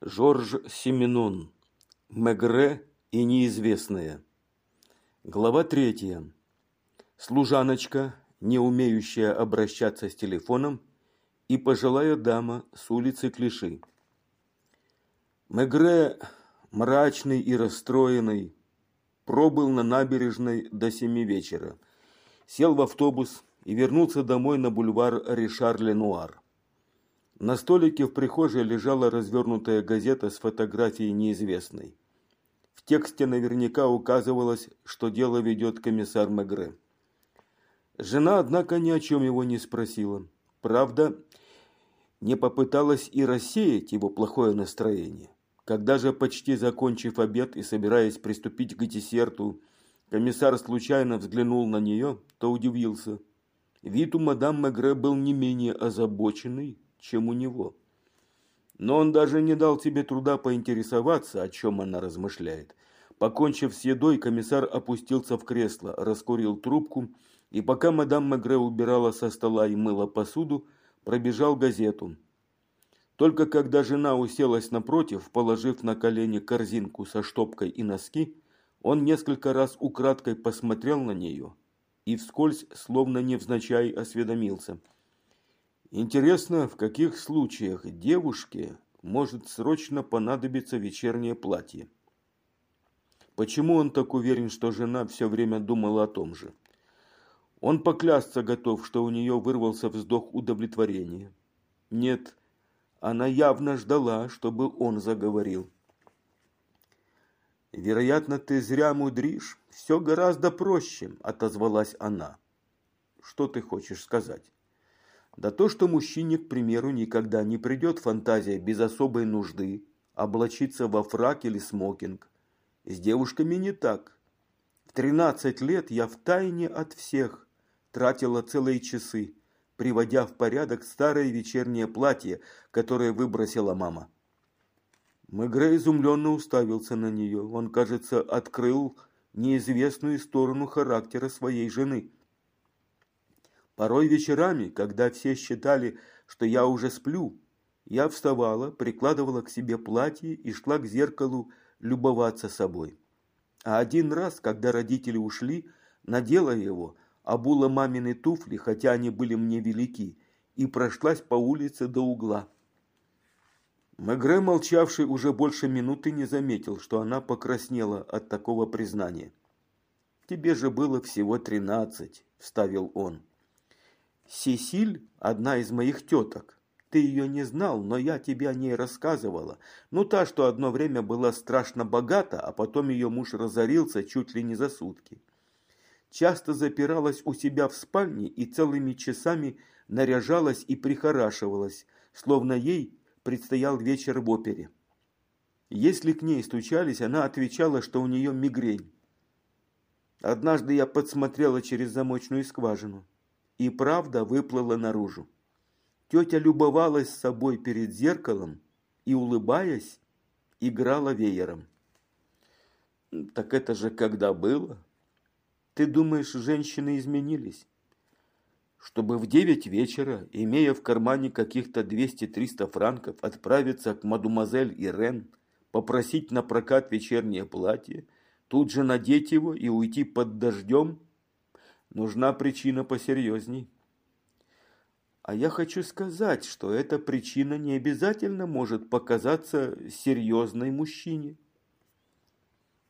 Жорж Семенон. Мегре и неизвестная. Глава третья. Служаночка, не умеющая обращаться с телефоном, и пожилая дама с улицы Клиши. Мегре, мрачный и расстроенный, пробыл на набережной до семи вечера, сел в автобус и вернулся домой на бульвар Ришар-Ленуар. На столике в прихожей лежала развернутая газета с фотографией неизвестной. В тексте наверняка указывалось, что дело ведет комиссар Мегре. Жена, однако, ни о чем его не спросила. Правда, не попыталась и рассеять его плохое настроение. Когда же, почти закончив обед и собираясь приступить к десерту, комиссар случайно взглянул на нее, то удивился. Вид у мадам Мегре был не менее озабоченный, чем у него. Но он даже не дал тебе труда поинтересоваться, о чем она размышляет. Покончив с едой, комиссар опустился в кресло, раскурил трубку, и пока мадам Мегре убирала со стола и мыла посуду, пробежал газету. Только когда жена уселась напротив, положив на колени корзинку со штопкой и носки, он несколько раз украдкой посмотрел на нее и вскользь, словно невзначай, осведомился – Интересно, в каких случаях девушке может срочно понадобиться вечернее платье? Почему он так уверен, что жена все время думала о том же? Он поклясться готов, что у нее вырвался вздох удовлетворения. Нет, она явно ждала, чтобы он заговорил. «Вероятно, ты зря мудришь. Все гораздо проще», – отозвалась она. «Что ты хочешь сказать?» Да то, что мужчине, к примеру, никогда не придет фантазия без особой нужды облачиться во фрак или смокинг. С девушками не так. В 13 лет я втайне от всех тратила целые часы, приводя в порядок старое вечернее платье, которое выбросила мама. Мегре изумленно уставился на нее. Он, кажется, открыл неизвестную сторону характера своей жены – Порой вечерами, когда все считали, что я уже сплю, я вставала, прикладывала к себе платье и шла к зеркалу любоваться собой. А один раз, когда родители ушли, надела его, обула мамины туфли, хотя они были мне велики, и прошлась по улице до угла. Мегре, молчавший уже больше минуты, не заметил, что она покраснела от такого признания. «Тебе же было всего тринадцать», – вставил он. Сесиль – одна из моих теток. Ты ее не знал, но я тебе о ней рассказывала. Ну, та, что одно время была страшно богата, а потом ее муж разорился чуть ли не за сутки. Часто запиралась у себя в спальне и целыми часами наряжалась и прихорашивалась, словно ей предстоял вечер в опере. Если к ней стучались, она отвечала, что у нее мигрень. Однажды я подсмотрела через замочную скважину и правда выплыла наружу. Тетя любовалась собой перед зеркалом и, улыбаясь, играла веером. Так это же когда было? Ты думаешь, женщины изменились? Чтобы в девять вечера, имея в кармане каких-то 200-300 франков, отправиться к мадемуазель Ирен, попросить на прокат вечернее платье, тут же надеть его и уйти под дождем – Нужна причина посерьезней. А я хочу сказать, что эта причина не обязательно может показаться серьезной мужчине.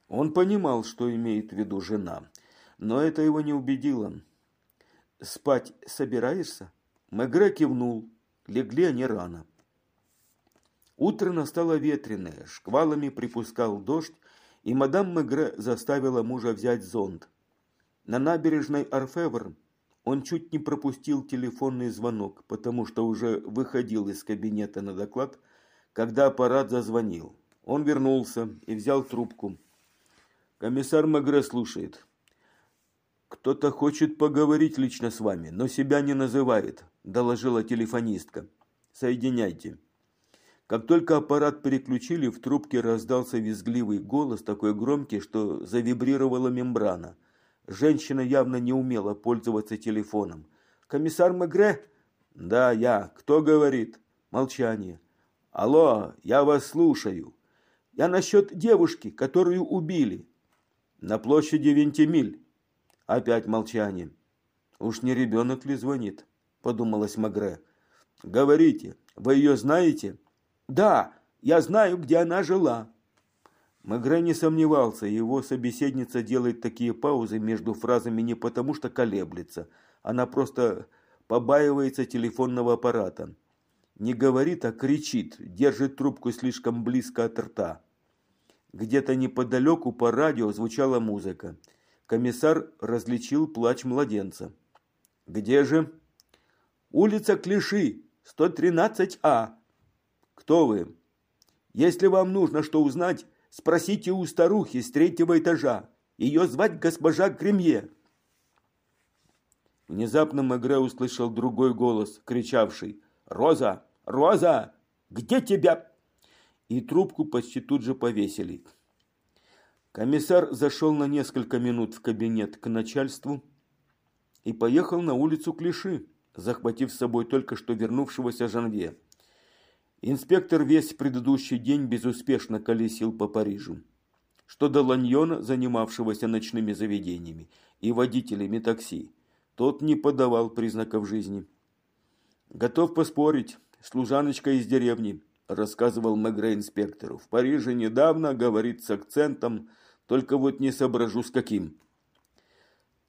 Он понимал, что имеет в виду жена, но это его не убедило. «Спать собираешься?» Мегре кивнул. Легли они рано. Утро настало ветреное, шквалами припускал дождь, и мадам Мегре заставила мужа взять зонт. На набережной Орфевр он чуть не пропустил телефонный звонок, потому что уже выходил из кабинета на доклад, когда аппарат зазвонил. Он вернулся и взял трубку. Комиссар Магре слушает. «Кто-то хочет поговорить лично с вами, но себя не называет», – доложила телефонистка. «Соединяйте». Как только аппарат переключили, в трубке раздался визгливый голос, такой громкий, что завибрировала мембрана – Женщина явно не умела пользоваться телефоном. «Комиссар Мегре?» «Да, я. Кто говорит?» Молчание. Алло, я вас слушаю. Я насчет девушки, которую убили. На площади Вентимиль. Опять молчание. Уж не ребенок ли звонит? Подумалась Магре. Говорите, вы ее знаете? Да, я знаю, где она жила. Магре не сомневался, его собеседница делает такие паузы между фразами не потому, что колеблется. Она просто побаивается телефонного аппарата. Не говорит, а кричит, держит трубку слишком близко от рта. Где-то неподалеку по радио звучала музыка. Комиссар различил плач младенца. «Где же?» «Улица Клиши, 113А». «Кто вы?» «Если вам нужно что узнать, спросите у старухи с третьего этажа. Ее звать госпожа Кремье». Внезапно Мегре услышал другой голос, кричавший «Роза! Роза! Где тебя?» И трубку почти тут же повесили. Комиссар зашел на несколько минут в кабинет к начальству и поехал на улицу Клиши, захватив с собой только что вернувшегося Жанве. Инспектор весь предыдущий день безуспешно колесил по Парижу. Что до Ланьона, занимавшегося ночными заведениями, и водителями такси, тот не подавал признаков жизни. «Готов поспорить, служаночка из деревни», – рассказывал Мегре инспектору. «В Париже недавно, говорит с акцентом, только вот не соображу с каким».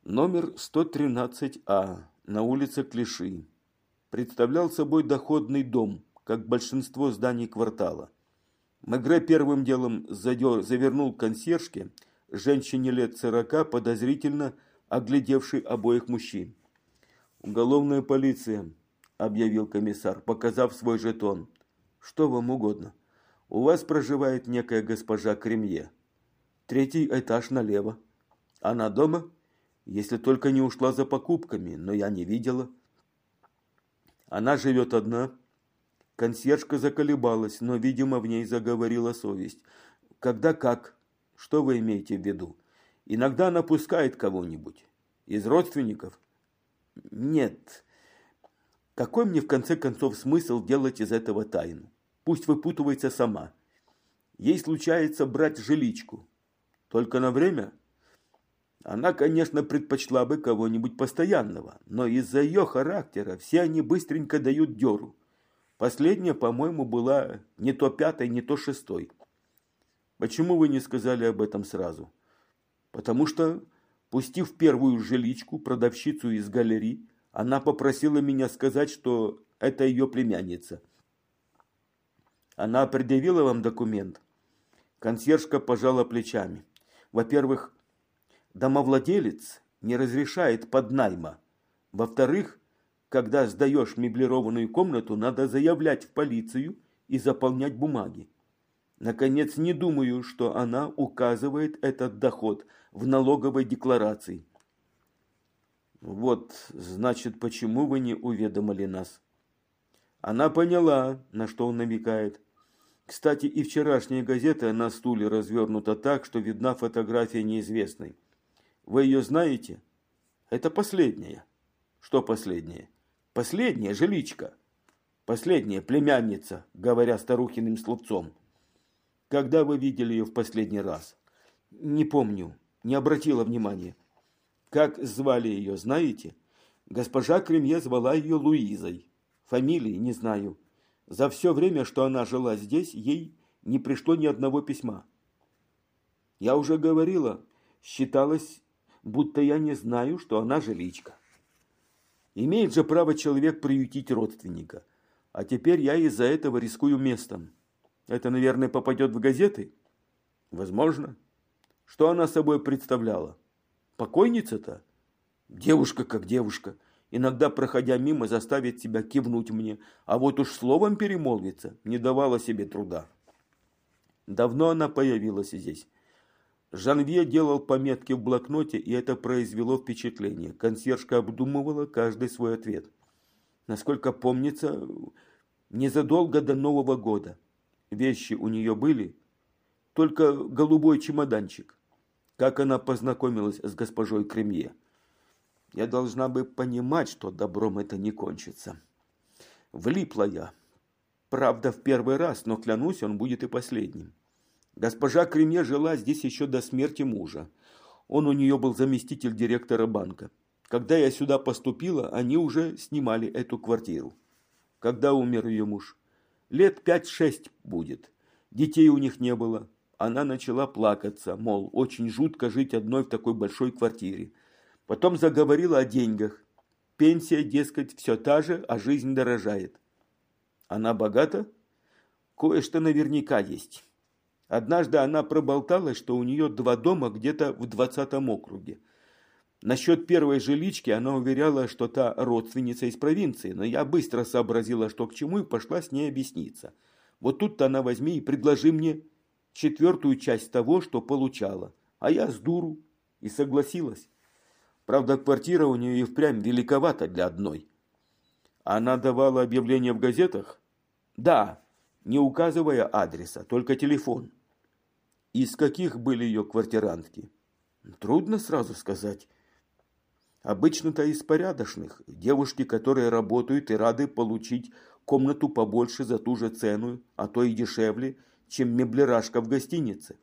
Номер 113А на улице Клиши представлял собой доходный дом, как большинство зданий квартала. Мегре первым делом задер, завернул консьержке, женщине лет сорока, подозрительно – оглядевший обоих мужчин. «Уголовная полиция», – объявил комиссар, показав свой жетон. «Что вам угодно? У вас проживает некая госпожа Кремье. Третий этаж налево. Она дома? Если только не ушла за покупками, но я не видела». Она живет одна. Консьержка заколебалась, но, видимо, в ней заговорила совесть. Когда как? Что вы имеете в виду? Иногда напускает кого-нибудь. Из родственников? Нет. Какой мне в конце концов смысл делать из этого тайну? Пусть выпутывается сама. Ей случается брать жиличку. Только на время? Она, конечно, предпочла бы кого-нибудь постоянного, но из-за ее характера все они быстренько дают дёру. Последняя, по-моему, была не то пятой, не то шестой. Почему вы не сказали об этом сразу? потому что, пустив первую жиличку, продавщицу из галереи, она попросила меня сказать, что это ее племянница. Она предъявила вам документ? Консьержка пожала плечами. Во-первых, домовладелец не разрешает поднайма. Во-вторых, когда сдаешь меблированную комнату, надо заявлять в полицию и заполнять бумаги. Наконец, не думаю, что она указывает этот доход в налоговой декларации. Вот, значит, почему вы не уведомили нас? Она поняла, на что он намекает. Кстати, и вчерашняя газета на стуле развернута так, что видна фотография неизвестной. Вы ее знаете? Это последняя. Что последняя? Последняя жиличка. Последняя племянница, говоря старухиным словцом. Когда вы видели ее в последний раз? Не помню, не обратила внимания. Как звали ее, знаете? Госпожа Кремье звала ее Луизой. Фамилии не знаю. За все время, что она жила здесь, ей не пришло ни одного письма. Я уже говорила, считалось, будто я не знаю, что она жиличка. Имеет же право человек приютить родственника. А теперь я из-за этого рискую местом. Это, наверное, попадет в газеты? Возможно. Что она собой представляла? Покойница-то? Девушка как девушка. Иногда, проходя мимо, заставит себя кивнуть мне, а вот уж словом перемолвиться не давала себе труда. Давно она появилась здесь. Жанвье делал пометки в блокноте, и это произвело впечатление. Консьержка обдумывала каждый свой ответ. Насколько помнится, незадолго до Нового года – вещи у нее были, только голубой чемоданчик. Как она познакомилась с госпожой Кремье? Я должна бы понимать, что добром это не кончится. Влипла я. Правда, в первый раз, но клянусь, он будет и последним. Госпожа Кремье жила здесь еще до смерти мужа. Он у нее был заместитель директора банка. Когда я сюда поступила, они уже снимали эту квартиру. Когда умер ее муж? Лет пять-шесть будет. Детей у них не было. Она начала плакаться, мол, очень жутко жить одной в такой большой квартире. Потом заговорила о деньгах. Пенсия, дескать, все та же, а жизнь дорожает. Она богата? Кое-что наверняка есть. Однажды она проболталась, что у нее два дома где-то в двадцатом округе. Насчет первой жилички она уверяла, что та родственница из провинции, но я быстро сообразила, что к чему, и пошла с ней объясниться. Вот тут-то она возьми и предложи мне четвертую часть того, что получала. А я с дуру и согласилась. Правда, квартира у нее и впрямь великовата для одной. Она давала объявления в газетах? Да, не указывая адреса, только телефон. Из каких были ее квартирантки? Трудно сразу сказать. Обычно-то из порядочных. Девушки, которые работают и рады получить комнату побольше за ту же цену, а то и дешевле, чем меблерашка в гостинице.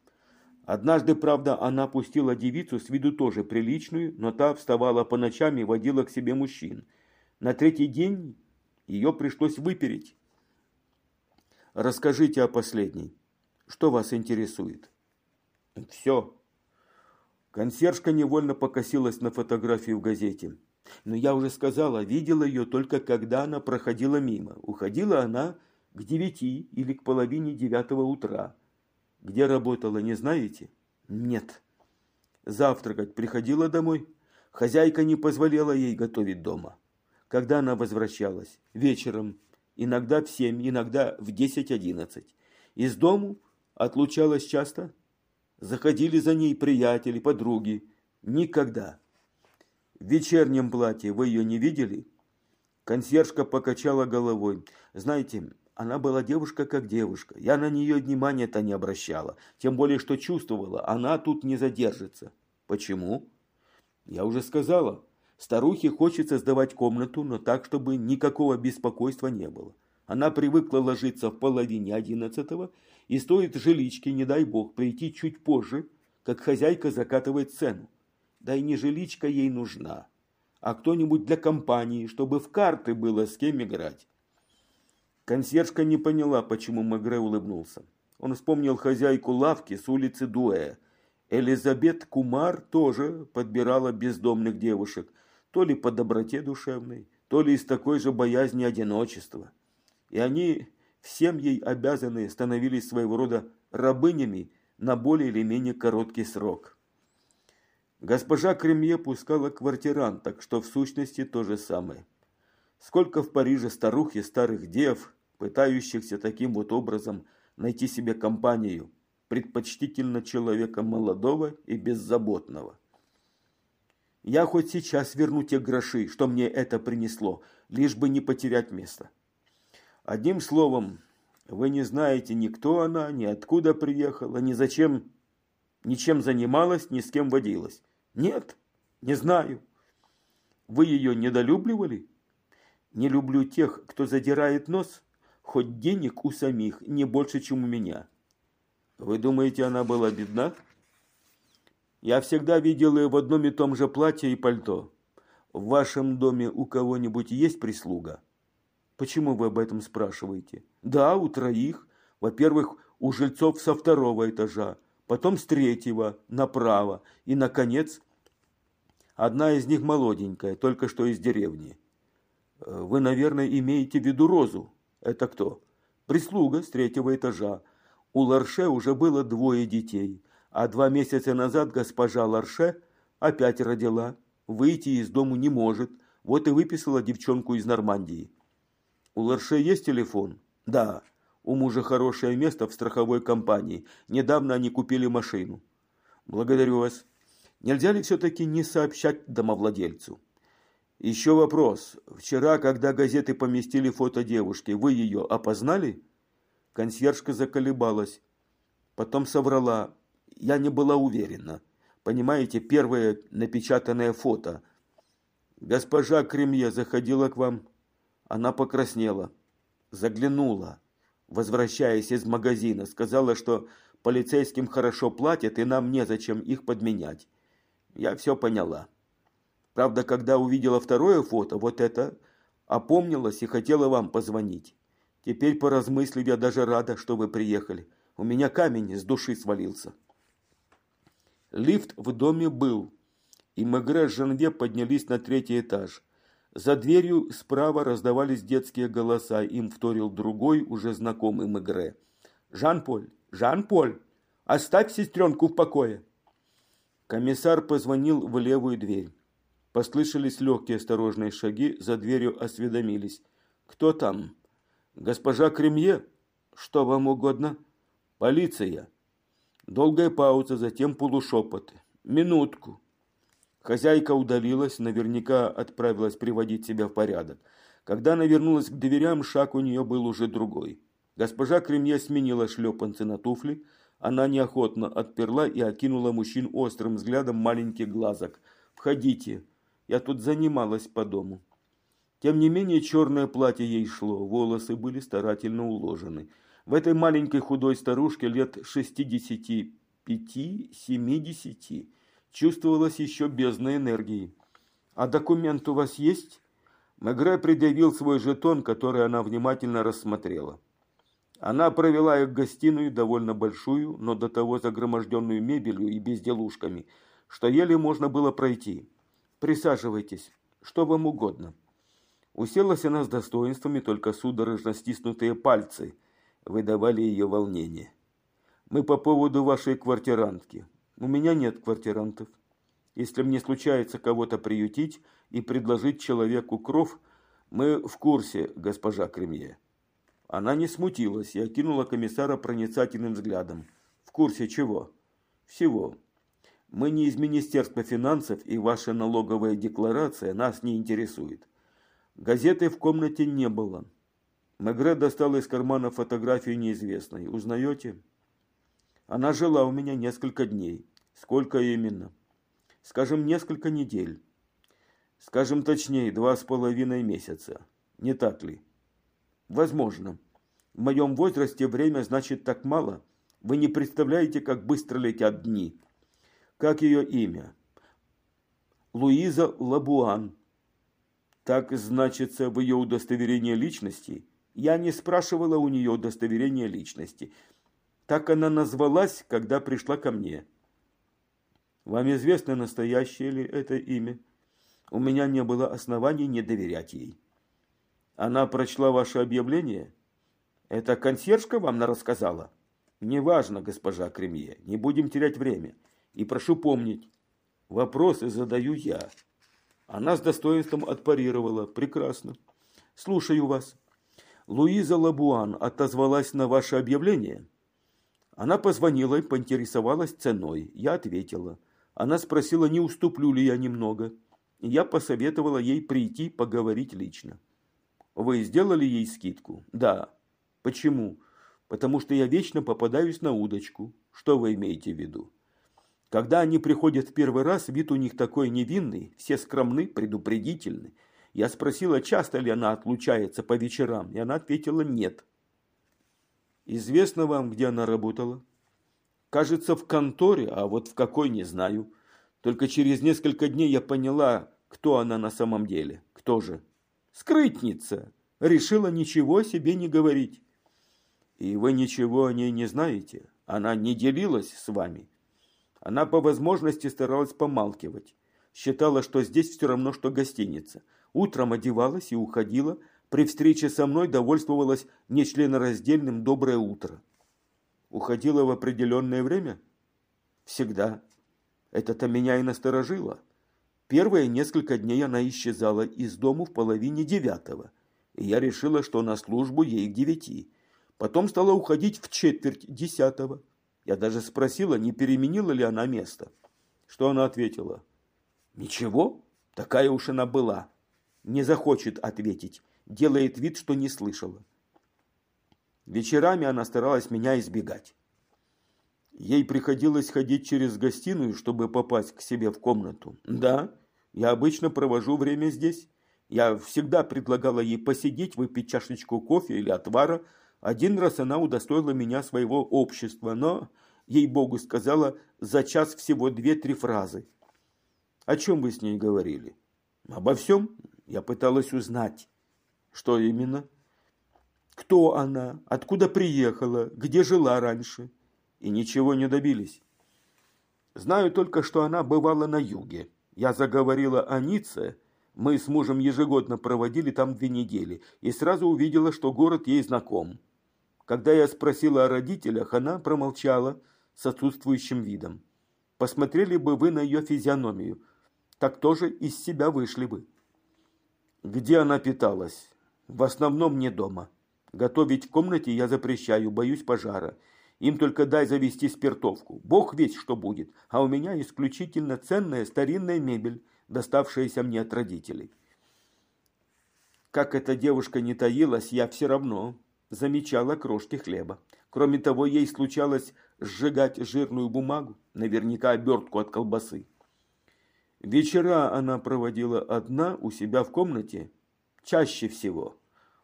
Однажды, правда, она пустила девицу с виду тоже приличную, но та вставала по ночам и водила к себе мужчин. На третий день ее пришлось выпереть. Расскажите о последней. Что вас интересует? Все. Консьержка невольно покосилась на фотографию в газете. Но я уже сказала, видела ее только когда она проходила мимо. Уходила она к девяти или к половине девятого утра. Где работала, не знаете? Нет. Завтракать приходила домой. Хозяйка не позволяла ей готовить дома. Когда она возвращалась? Вечером. Иногда в семь, иногда в десять-одиннадцать. Из дому отлучалась часто? Заходили за ней приятели, подруги. Никогда. В вечернем платье вы ее не видели? Консьержка покачала головой. Знаете, она была девушка как девушка. Я на нее внимания-то не обращала. Тем более, что чувствовала, она тут не задержится. Почему? Я уже сказала. Старухе хочется сдавать комнату, но так, чтобы никакого беспокойства не было. Она привыкла ложиться в половине одиннадцатого, и стоит жиличке, не дай бог, прийти чуть позже, как хозяйка закатывает цену. Да и не жиличка ей нужна, а кто-нибудь для компании, чтобы в карты было с кем играть. Консьержка не поняла, почему Магре улыбнулся. Он вспомнил хозяйку лавки с улицы Дуэ. Элизабет Кумар тоже подбирала бездомных девушек, то ли по доброте душевной, то ли из такой же боязни одиночества и они всем ей обязаны становились своего рода рабынями на более или менее короткий срок. Госпожа Кремье пускала квартиранток, что в сущности то же самое. Сколько в Париже старух и старых дев, пытающихся таким вот образом найти себе компанию, предпочтительно человека молодого и беззаботного. Я хоть сейчас верну те гроши, что мне это принесло, лишь бы не потерять место. Одним словом, вы не знаете ни кто она, ни откуда приехала, ни зачем, ничем занималась, ни с кем водилась. Нет, не знаю. Вы ее недолюбливали? Не люблю тех, кто задирает нос, хоть денег у самих не больше, чем у меня. Вы думаете, она была бедна? Я всегда видел ее в одном и том же платье и пальто. В вашем доме у кого-нибудь есть прислуга? Почему вы об этом спрашиваете? Да, у троих. Во-первых, у жильцов со второго этажа, потом с третьего направо и, наконец, одна из них молоденькая, только что из деревни. Э, вы, наверное, имеете в виду Розу. Это кто? Прислуга с третьего этажа. У Ларше уже было двое детей, а два месяца назад госпожа Ларше опять родила. Выйти из дому не может, вот и выписала девчонку из Нормандии. У Ларше есть телефон? Да. У мужа хорошее место в страховой компании. Недавно они купили машину. Благодарю вас. Нельзя ли все-таки не сообщать домовладельцу? Еще вопрос. Вчера, когда газеты поместили фото девушки, вы ее опознали? Консьержка заколебалась. Потом соврала. Я не была уверена. Понимаете, первое напечатанное фото. Госпожа Кремье заходила к вам она покраснела, заглянула. возвращаясь из магазина, сказала, что полицейским хорошо платят, и нам незачем их подменять. Я все поняла. Правда, когда увидела второе фото, вот это, опомнилась и хотела вам позвонить. Теперь, поразмыслив, я даже рада, что вы приехали. У меня камень с души свалился. Лифт в доме был, и Мегре с Жанве поднялись на третий этаж. За дверью справа раздавались детские голоса, им вторил другой, уже знакомый Мегре. «Жан-Поль! Жан-Поль! Оставь сестренку в покое!» Комиссар позвонил в левую дверь. Послышались легкие осторожные шаги, за дверью осведомились. «Кто там?» «Госпожа Кремье?» «Что вам угодно?» «Полиция». Долгая пауза, затем полушепот. «Минутку». Хозяйка удалилась, наверняка отправилась приводить себя в порядок. Когда она вернулась к дверям, шаг у нее был уже другой. Госпожа Кремье сменила шлепанцы на туфли. Она неохотно отперла и окинула мужчин острым взглядом маленьких глазок. «Входите. Я тут занималась по дому». Тем не менее, черное платье ей шло, волосы были старательно уложены. В этой маленькой худой старушке лет шестидесяти пяти-семидесяти чувствовалась еще бездна энергии. «А документ у вас есть?» Мегре предъявил свой жетон, который она внимательно рассмотрела. Она провела их в гостиную, довольно большую, но до того загроможденную мебелью и безделушками, что еле можно было пройти. «Присаживайтесь, что вам угодно». Уселась она с достоинствами, только судорожно стиснутые пальцы выдавали ее волнение. «Мы по поводу вашей квартирантки. У меня нет квартирантов. Если мне случается кого-то приютить и предложить человеку кров, мы в курсе, госпожа Кремье. Она не смутилась и окинула комиссара проницательным взглядом. В курсе чего? Всего. Мы не из Министерства финансов, и ваша налоговая декларация нас не интересует. Газеты в комнате не было. Мегре достал из кармана фотографию неизвестной. Узнаете? Она жила у меня несколько дней. Сколько именно? Скажем, несколько недель. Скажем точнее, два с половиной месяца. Не так ли? Возможно. В моем возрасте время значит так мало. Вы не представляете, как быстро летят дни. Как ее имя? Луиза Лабуан. Так значится в ее удостоверении личности? Я не спрашивала у нее удостоверения личности. Так она назвалась, когда пришла ко мне. Вам известно, настоящее ли это имя? У меня не было оснований не доверять ей. Она прочла ваше объявление? Это консьержка вам рассказала? Неважно, госпожа Кремье, не будем терять время. И прошу помнить, вопросы задаю я. Она с достоинством отпарировала. Прекрасно. Слушаю вас. Луиза Лабуан отозвалась на ваше объявление? Она позвонила и поинтересовалась ценой. Я ответила. Она спросила, не уступлю ли я немного. Я посоветовала ей прийти поговорить лично. Вы сделали ей скидку? Да. Почему? Потому что я вечно попадаюсь на удочку. Что вы имеете в виду? Когда они приходят в первый раз, вид у них такой невинный, все скромны, предупредительны. Я спросила, часто ли она отлучается по вечерам, и она ответила нет. Известно вам, где она работала? Кажется, в конторе, а вот в какой не знаю. Только через несколько дней я поняла, кто она на самом деле. Кто же? Скрытница. Решила ничего себе не говорить. И вы ничего о ней не знаете? Она не делилась с вами? Она по возможности старалась помалкивать. Считала, что здесь все равно, что гостиница. Утром одевалась и уходила, при встрече со мной довольствовалась нечленораздельным «доброе утро». Уходила в определенное время? Всегда. Это-то меня и насторожило. Первые несколько дней она исчезала из дому в половине девятого, и я решила, что на службу ей к девяти. Потом стала уходить в четверть десятого. Я даже спросила, не переменила ли она место. Что она ответила? Ничего, такая уж она была. Не захочет ответить делает вид, что не слышала. Вечерами она старалась меня избегать. Ей приходилось ходить через гостиную, чтобы попасть к себе в комнату. Да, я обычно провожу время здесь. Я всегда предлагала ей посидеть, выпить чашечку кофе или отвара, Один раз она удостоила меня своего общества, но, ей-богу, сказала за час всего две-три фразы. О чем вы с ней говорили? Обо всем. Я пыталась узнать. Что именно? Кто она? Откуда приехала? Где жила раньше? И ничего не добились. Знаю только, что она бывала на юге. Я заговорила о Ницце. Мы с мужем ежегодно проводили там две недели. И сразу увидела, что город ей знаком. Когда я спросила о родителях, она промолчала с отсутствующим видом. Посмотрели бы вы на ее физиономию – так тоже из себя вышли бы. Где она питалась? В основном не дома. Готовить в комнате я запрещаю, боюсь пожара. Им только дай завести спиртовку. Бог весь что будет, а у меня исключительно ценная старинная мебель, доставшаяся мне от родителей. Как эта девушка не таилась, я все равно замечала крошки хлеба. Кроме того, ей случалось сжигать жирную бумагу, наверняка обертку от колбасы. Вечера она проводила одна у себя в комнате, чаще всего.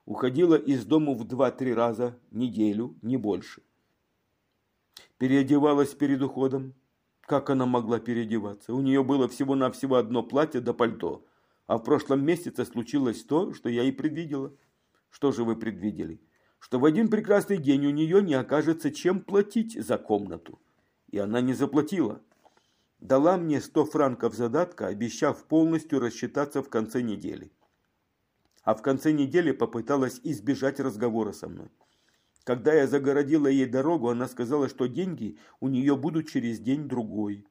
Уходила из дому в два-три раза неделю, не больше. Переодевалась перед уходом. Как она могла переодеваться? У нее было всего-навсего одно платье да пальто. А в прошлом месяце случилось то, что я и предвидела. Что же вы предвидели? Что в один прекрасный день у нее не окажется чем платить за комнату. И она не заплатила дала мне 100 франков задатка, обещав полностью рассчитаться в конце недели. А в конце недели попыталась избежать разговора со мной. Когда я загородила ей дорогу, она сказала, что деньги у нее будут через день-другой.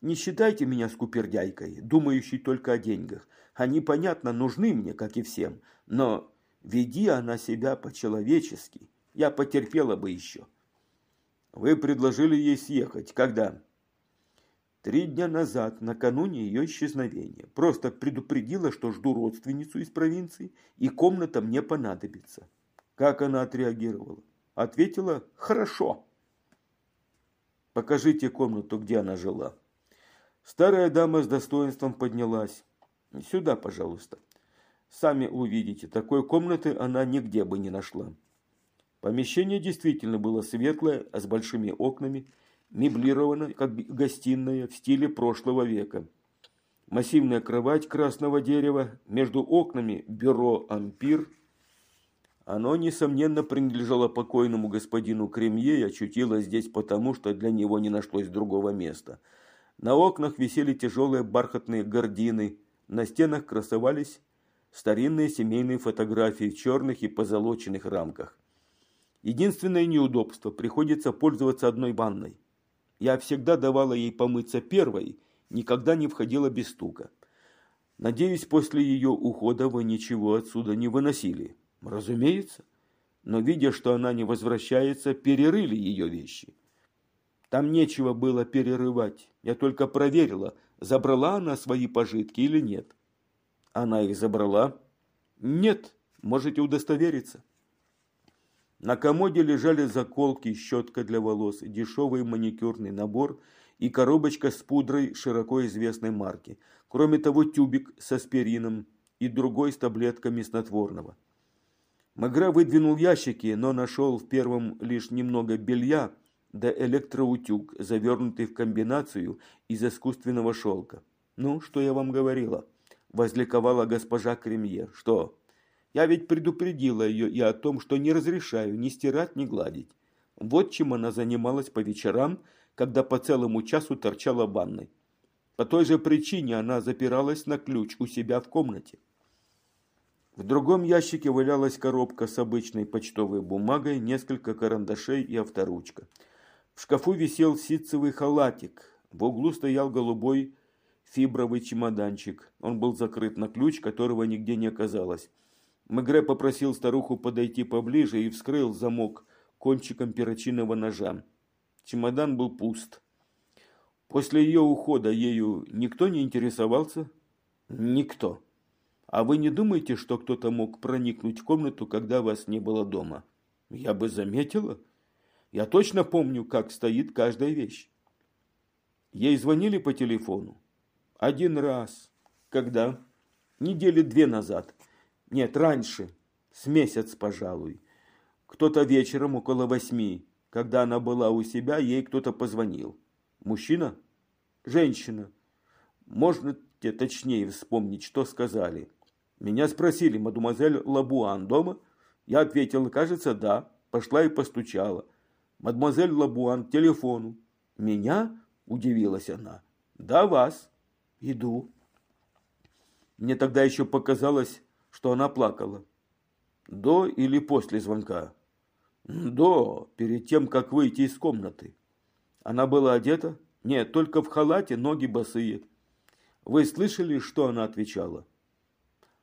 Не считайте меня скупердяйкой, думающей только о деньгах. Они, понятно, нужны мне, как и всем, но веди она себя по-человечески, я потерпела бы еще. Вы предложили ей съехать. Когда? Три дня назад, накануне ее исчезновения, просто предупредила, что жду родственницу из провинции, и комната мне понадобится. Как она отреагировала? Ответила «хорошо». Покажите комнату, где она жила. Старая дама с достоинством поднялась. Сюда, пожалуйста. Сами увидите, такой комнаты она нигде бы не нашла. Помещение действительно было светлое, с большими окнами – меблирована как гостиная в стиле прошлого века. Массивная кровать красного дерева, между окнами бюро «Ампир». Оно, несомненно, принадлежало покойному господину Кремье и очутилось здесь потому, что для него не нашлось другого места. На окнах висели тяжелые бархатные гардины, на стенах красовались старинные семейные фотографии в черных и позолоченных рамках. Единственное неудобство – приходится пользоваться одной ванной. Я всегда давала ей помыться первой, никогда не входила без стука. Надеюсь, после ее ухода вы ничего отсюда не выносили. Разумеется. Но, видя, что она не возвращается, перерыли ее вещи. Там нечего было перерывать. Я только проверила, забрала она свои пожитки или нет. Она их забрала? Нет, можете удостовериться. На комоде лежали заколки, щетка для волос, дешевый маникюрный набор и коробочка с пудрой широко известной марки. Кроме того, тюбик с аспирином и другой с таблетками снотворного. Магра выдвинул ящики, но нашел в первом лишь немного белья да электроутюг, завернутый в комбинацию из искусственного шелка. «Ну, что я вам говорила?» – возликовала госпожа Кремье. «Что?» Я ведь предупредила ее и о том, что не разрешаю ни стирать, ни гладить. Вот чем она занималась по вечерам, когда по целому часу торчала в ванной. По той же причине она запиралась на ключ у себя в комнате. В другом ящике валялась коробка с обычной почтовой бумагой, несколько карандашей и авторучка. В шкафу висел ситцевый халатик. В углу стоял голубой фибровый чемоданчик. Он был закрыт на ключ, которого нигде не оказалось. Мегре попросил старуху подойти поближе и вскрыл замок кончиком перочинного ножа. Чемодан был пуст. После ее ухода ею никто не интересовался? Никто. А вы не думаете, что кто-то мог проникнуть в комнату, когда вас не было дома? Я бы заметила. Я точно помню, как стоит каждая вещь. Ей звонили по телефону. Один раз. Когда? Недели две назад. Нет, раньше. С месяц, пожалуй. Кто-то вечером около восьми, когда она была у себя, ей кто-то позвонил. Мужчина? Женщина. Можно те точнее вспомнить, что сказали? Меня спросили, мадемуазель Лабуан дома? Я ответила, кажется, да. Пошла и постучала. Мадемуазель Лабуан к телефону. Меня? Удивилась она. Да, вас. Иду. Мне тогда еще показалось, что она плакала. До или после звонка? До, перед тем, как выйти из комнаты. Она была одета? Нет, только в халате, ноги босые. Вы слышали, что она отвечала?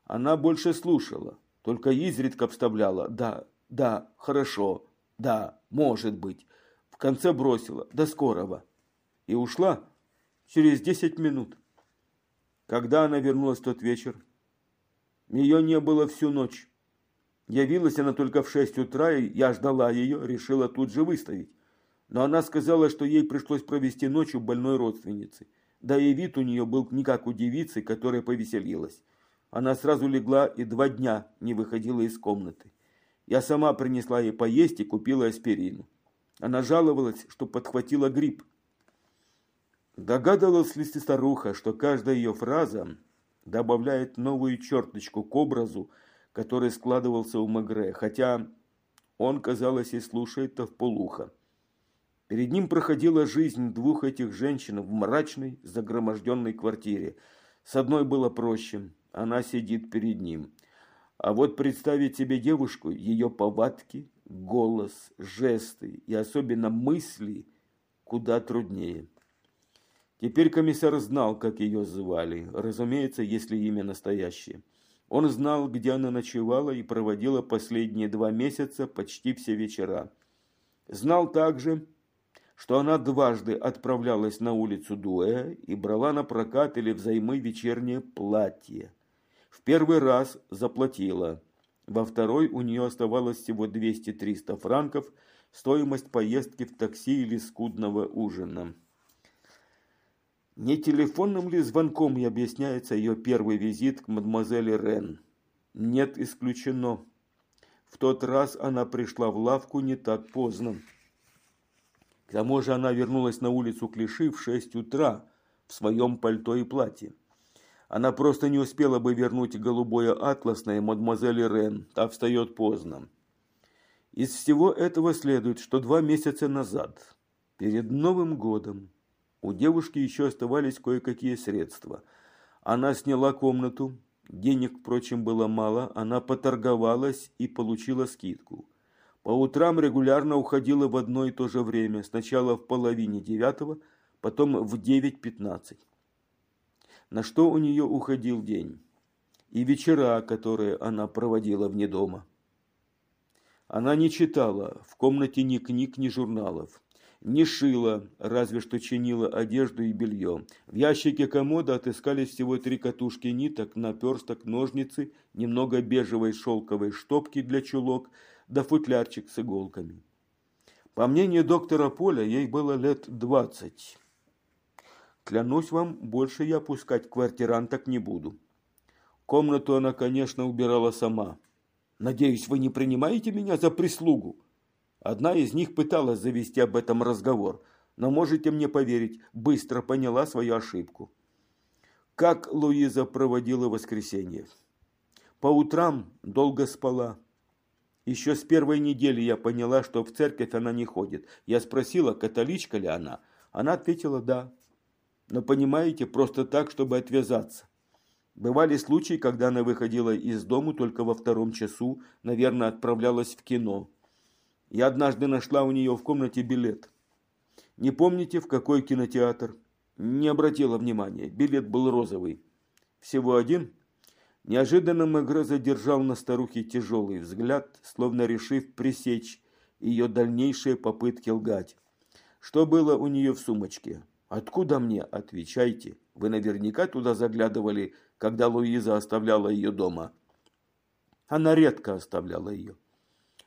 Она больше слушала, только изредка вставляла «да, да, хорошо, да, может быть». В конце бросила «до скорого» и ушла через десять минут. Когда она вернулась в тот вечер? Ее не было всю ночь. Явилась она только в шесть утра, и я ждала ее, решила тут же выставить. Но она сказала, что ей пришлось провести ночь у больной родственницы. Да и вид у нее был не как у девицы, которая повеселилась. Она сразу легла и два дня не выходила из комнаты. Я сама принесла ей поесть и купила аспирину. Она жаловалась, что подхватила грипп. Догадывалась ли старуха, что каждая ее фраза добавляет новую черточку к образу, который складывался у Магре, хотя он, казалось, и слушает-то в полухо. Перед ним проходила жизнь двух этих женщин в мрачной, загроможденной квартире. С одной было проще, она сидит перед ним. А вот представить себе девушку, ее повадки, голос, жесты и особенно мысли куда труднее. Теперь комиссар знал, как ее звали, разумеется, если имя настоящее. Он знал, где она ночевала и проводила последние два месяца почти все вечера. Знал также, что она дважды отправлялась на улицу Дуэ и брала на прокат или взаймы вечернее платье. В первый раз заплатила, во второй у нее оставалось всего 200-300 франков, стоимость поездки в такси или скудного ужина. Не телефонным ли звонком и объясняется ее первый визит к мадемуазели Рен? Нет, исключено. В тот раз она пришла в лавку не так поздно. К тому же она вернулась на улицу Клиши в шесть утра в своем пальто и платье. Она просто не успела бы вернуть голубое атласное мадемуазели Рен, та встает поздно. Из всего этого следует, что два месяца назад, перед Новым годом, у девушки еще оставались кое-какие средства. Она сняла комнату, денег, впрочем, было мало, она поторговалась и получила скидку. По утрам регулярно уходила в одно и то же время, сначала в половине девятого, потом в девять пятнадцать. На что у нее уходил день? И вечера, которые она проводила вне дома. Она не читала в комнате ни книг, ни журналов не шила, разве что чинила одежду и белье. В ящике комода отыскались всего три катушки ниток, наперсток, ножницы, немного бежевой шелковой штопки для чулок, да футлярчик с иголками. По мнению доктора Поля, ей было лет двадцать. Клянусь вам, больше я пускать квартиранток не буду. Комнату она, конечно, убирала сама. Надеюсь, вы не принимаете меня за прислугу? Одна из них пыталась завести об этом разговор, но можете мне поверить, быстро поняла свою ошибку. Как Луиза проводила воскресенье? По утрам долго спала. Еще с первой недели я поняла, что в церковь она не ходит. Я спросила, католичка ли она. Она ответила «да». Но понимаете, просто так, чтобы отвязаться. Бывали случаи, когда она выходила из дому только во втором часу, наверное, отправлялась в кино. Я однажды нашла у нее в комнате билет. Не помните, в какой кинотеатр? Не обратила внимания. Билет был розовый. Всего один? Неожиданно Мегре задержал на старухе тяжелый взгляд, словно решив пресечь ее дальнейшие попытки лгать. Что было у нее в сумочке? Откуда мне? Отвечайте. Вы наверняка туда заглядывали, когда Луиза оставляла ее дома. Она редко оставляла ее.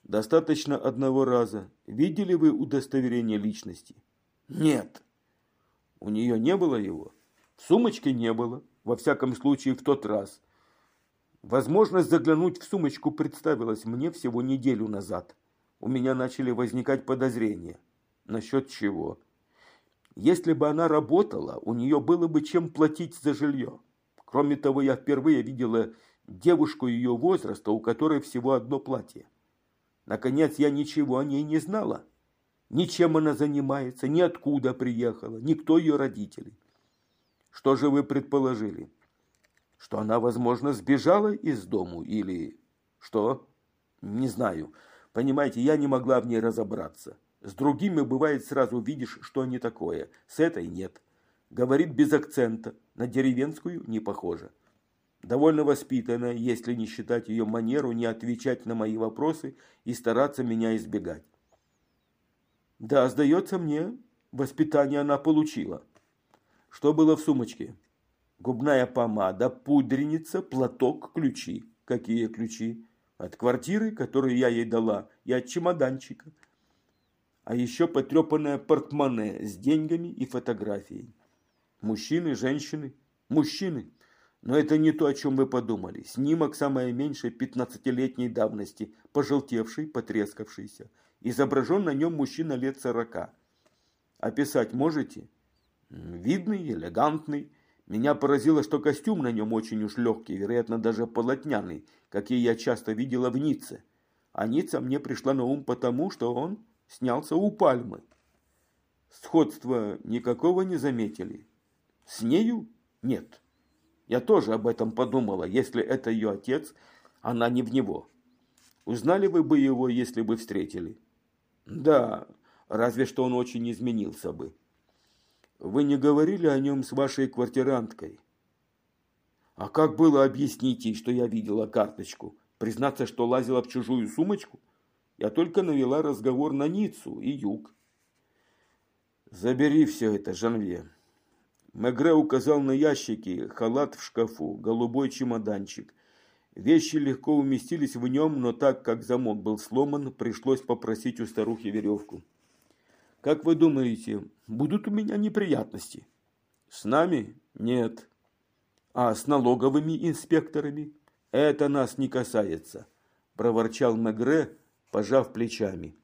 Достаточно одного раза. Видели вы удостоверение личности? Нет. У нее не было его? В сумочке не было. Во всяком случае, в тот раз. Возможность заглянуть в сумочку представилась мне всего неделю назад. у меня начали возникать подозрения. Насчет чего? Если бы она работала, у нее было бы чем платить за жилье. Кроме того, я впервые видела девушку ее возраста, у которой всего одно платье. Наконец, я ничего о ней не знала. Ни чем она занимается, ни откуда приехала, никто ее родителей. Что же вы предположили? Что она, возможно, сбежала из дому или... Что? Не знаю. Понимаете, я не могла в ней разобраться. С другими бывает сразу видишь, что они такое. С этой нет. Говорит без акцента. На деревенскую не похоже. Довольно воспитанная, если не считать ее манеру не отвечать на мои вопросы и стараться меня избегать. Да, сдается мне, воспитание она получила. Что было в сумочке? Губная помада, пудреница, платок, ключи. Какие ключи? От квартиры, которую я ей дала, и от чемоданчика. А еще потрепанное портмоне с деньгами и фотографией. Мужчины, женщины, мужчины. Но это не то, о чем вы подумали. Снимок самое меньшее пятнадцатилетней давности, пожелтевший, потрескавшийся. Изображен на нем мужчина лет сорока. Описать можете? Видный, элегантный. Меня поразило, что костюм на нем очень уж легкий, вероятно, даже полотняный, какие я часто видела в Ницце. А Ницца мне пришла на ум потому, что он снялся у пальмы. Сходства никакого не заметили. С нею? Нет. Я тоже об этом подумала. Если это ее отец, она не в него. Узнали вы бы его, если бы встретили? Да, разве что он очень изменился бы. Вы не говорили о нем с вашей квартиранткой? А как было объяснить ей, что я видела карточку? Признаться, что лазила в чужую сумочку? Я только навела разговор на Ниццу и юг. Забери все это, Жанве. Мегре указал на ящики, халат в шкафу, голубой чемоданчик. Вещи легко уместились в нем, но так как замок был сломан, пришлось попросить у старухи веревку. «Как вы думаете, будут у меня неприятности?» «С нами? Нет». «А с налоговыми инспекторами?» «Это нас не касается», – проворчал Мегре, пожав плечами.